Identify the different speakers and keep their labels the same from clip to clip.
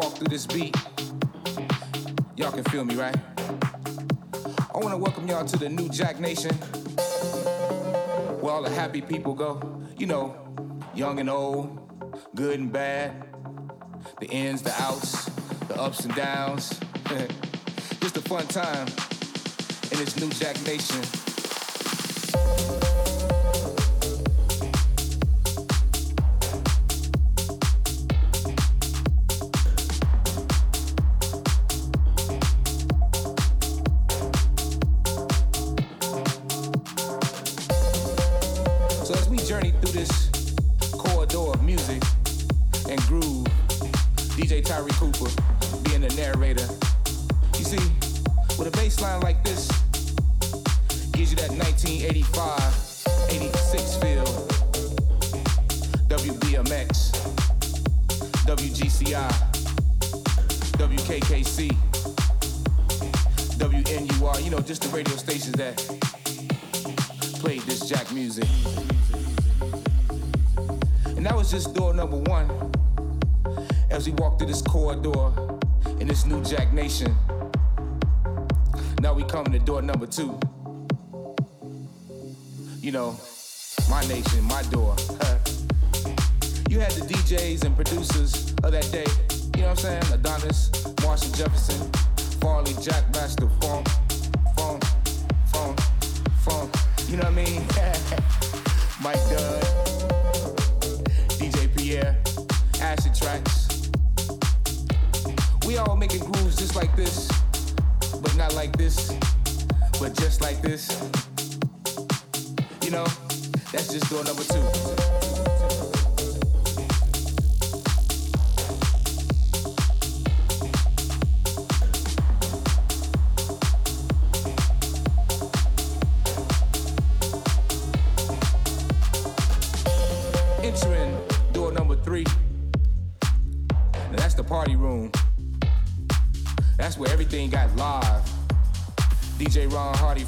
Speaker 1: walk through this beat. Y'all can feel me, right? I want to welcome y'all to the new Jack Nation, where all the happy people go. You know, young and old, good and bad, the ins, the outs, the ups and downs. Just a fun time in this new Jack Nation. nation Now we coming to door number two. You know, my nation,
Speaker 2: my door. you had the DJs and producers of that day. You know what I'm saying? Adonis, Marshall Jefferson, Farley, Jack Master, Funk,
Speaker 3: Funk, Funk, Funk. You
Speaker 2: know what I mean? Mike Dunn, DJ Pierre, Acid Tracks. We all making grooves just like this, but not like this, but just like this. You know, that's just door number two.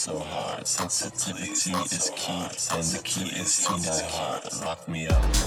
Speaker 2: so hard. Sensitivity is key, and the key is to the heart. Lock me up.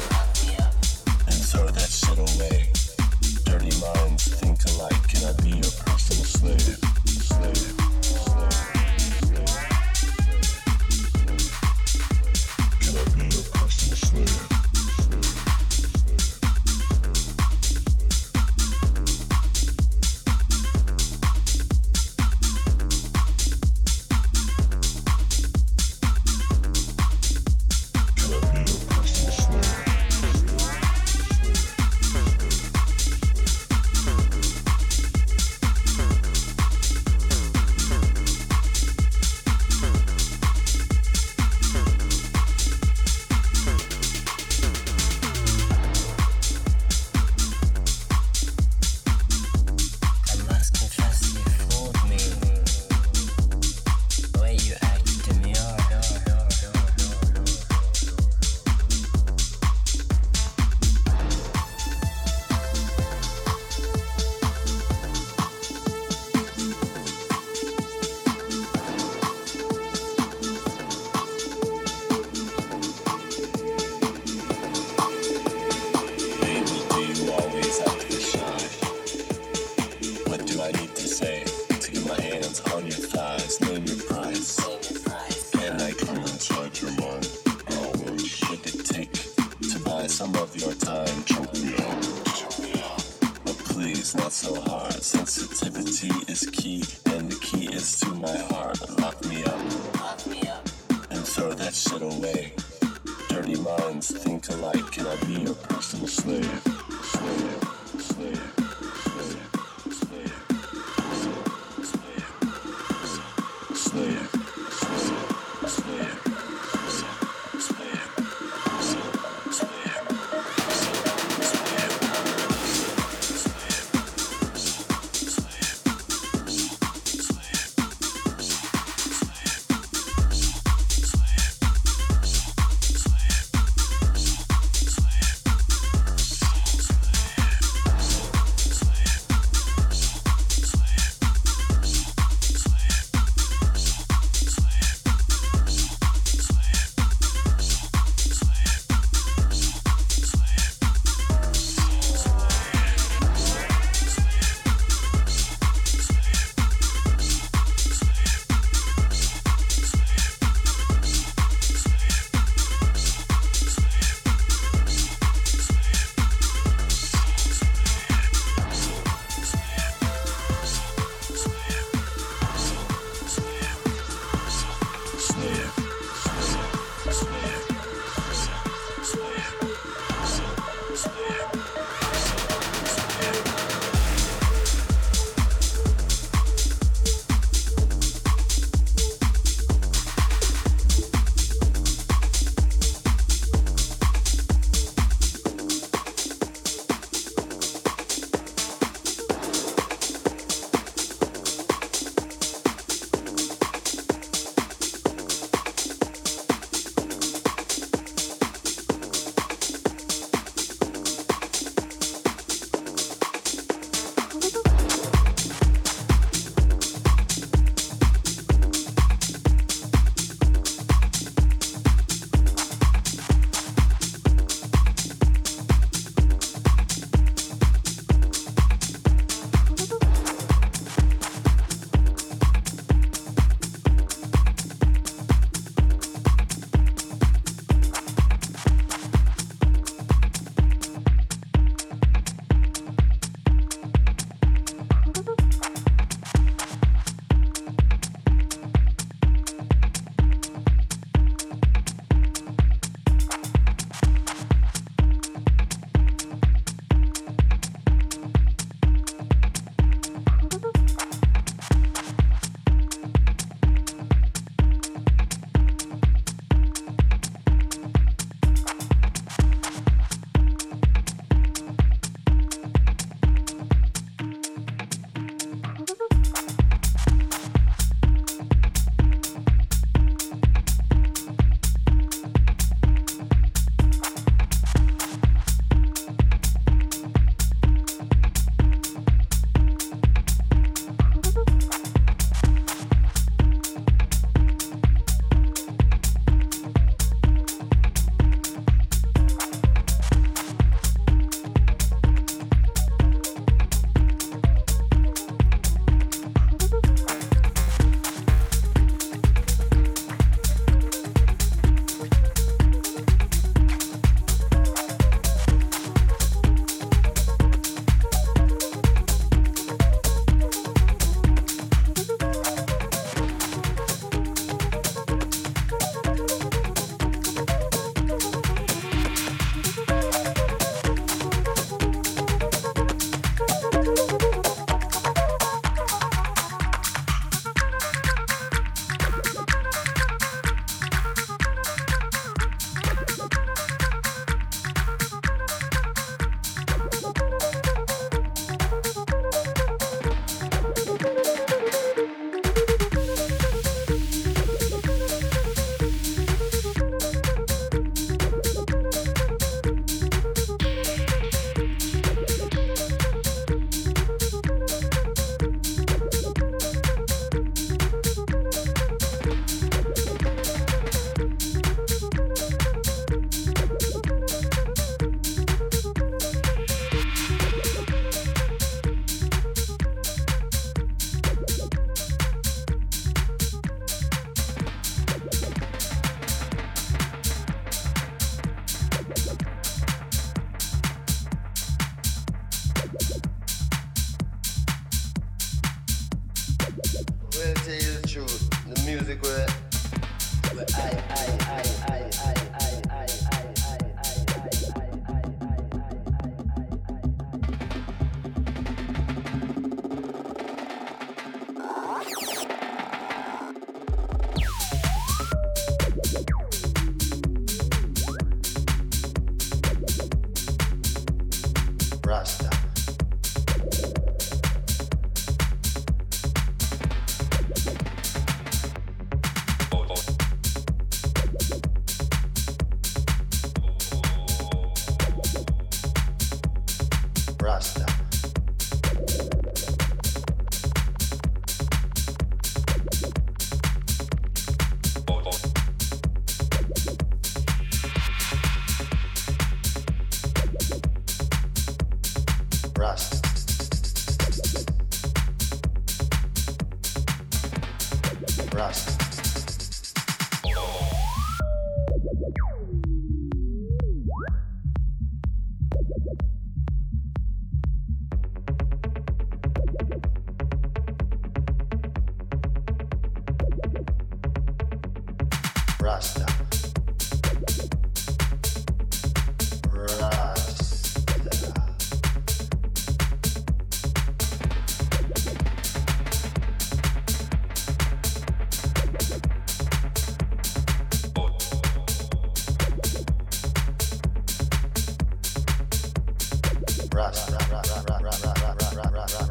Speaker 4: Rasta, Rasta, Rasta, Rasta, Rasta, Rasta, Rasta,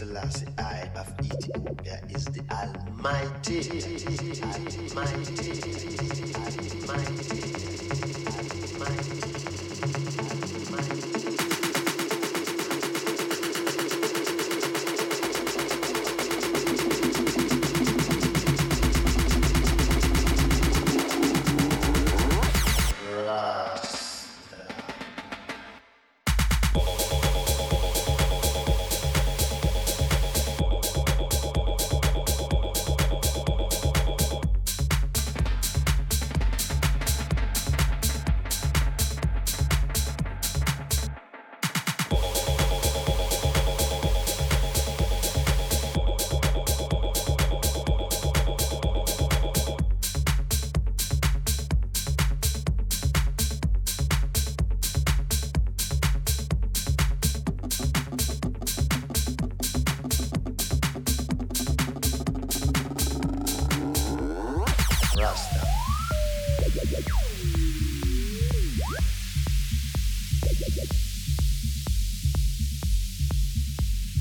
Speaker 4: Selassie, I have eaten. There is the Almighty. Almighty.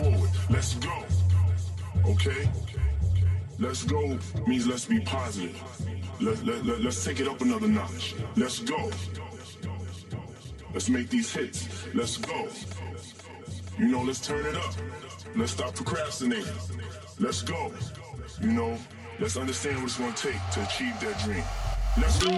Speaker 5: forward. Let's go. Okay? Let's go means let's be positive. Let, let, let, let's take it up another notch. Let's go. Let's make these hits. Let's go. You know, let's turn it up. Let's stop procrastinating. Let's go. You know, let's understand what it's going to take to achieve that dream. Let's go.